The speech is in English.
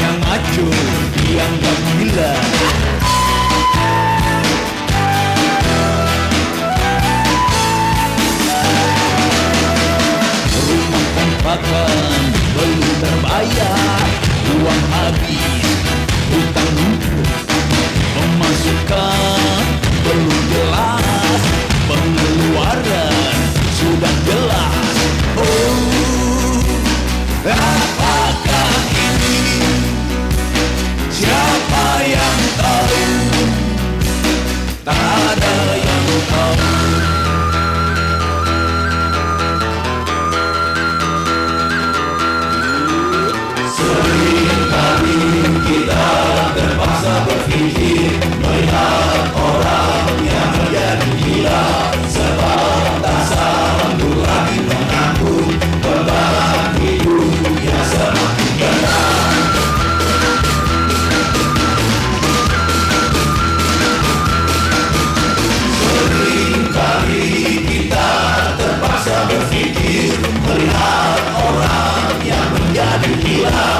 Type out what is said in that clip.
yang ngaco Nasib